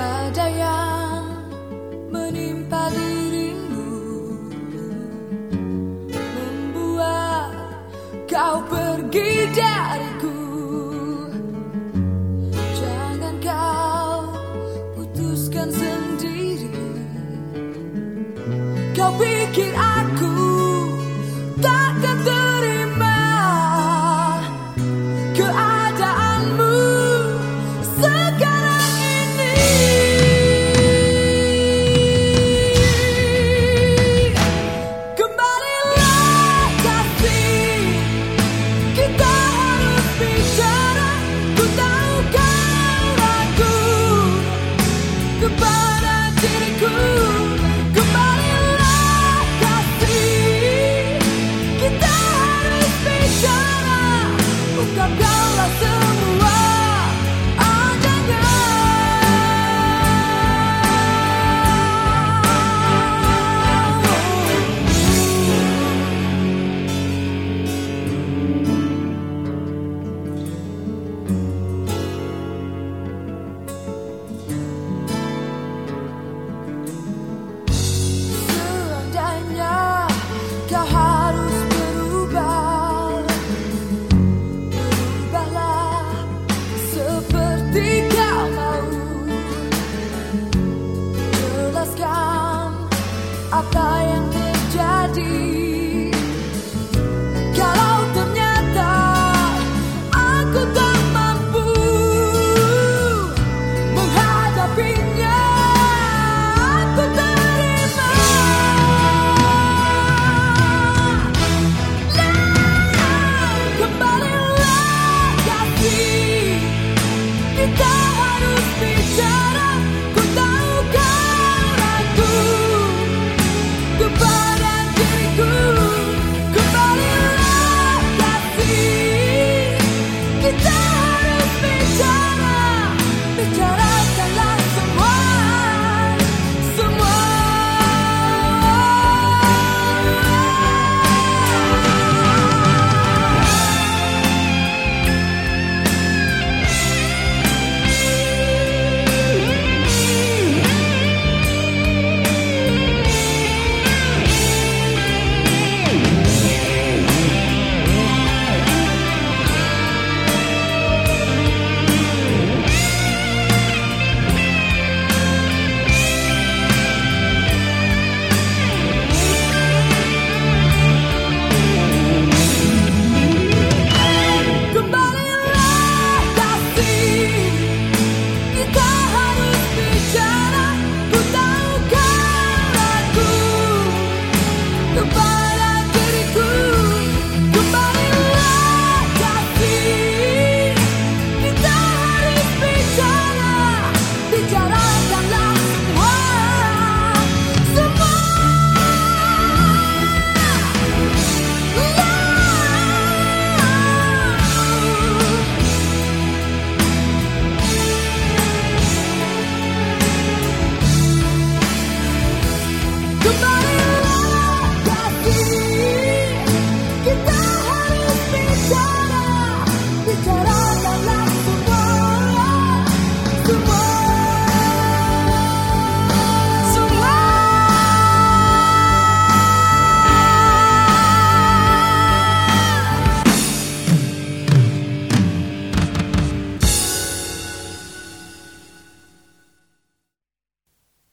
Ada yang menimpa dirimu membuat kau pergi dariku jangan kau putuskan sendiri kau pikir aku takkan tentu.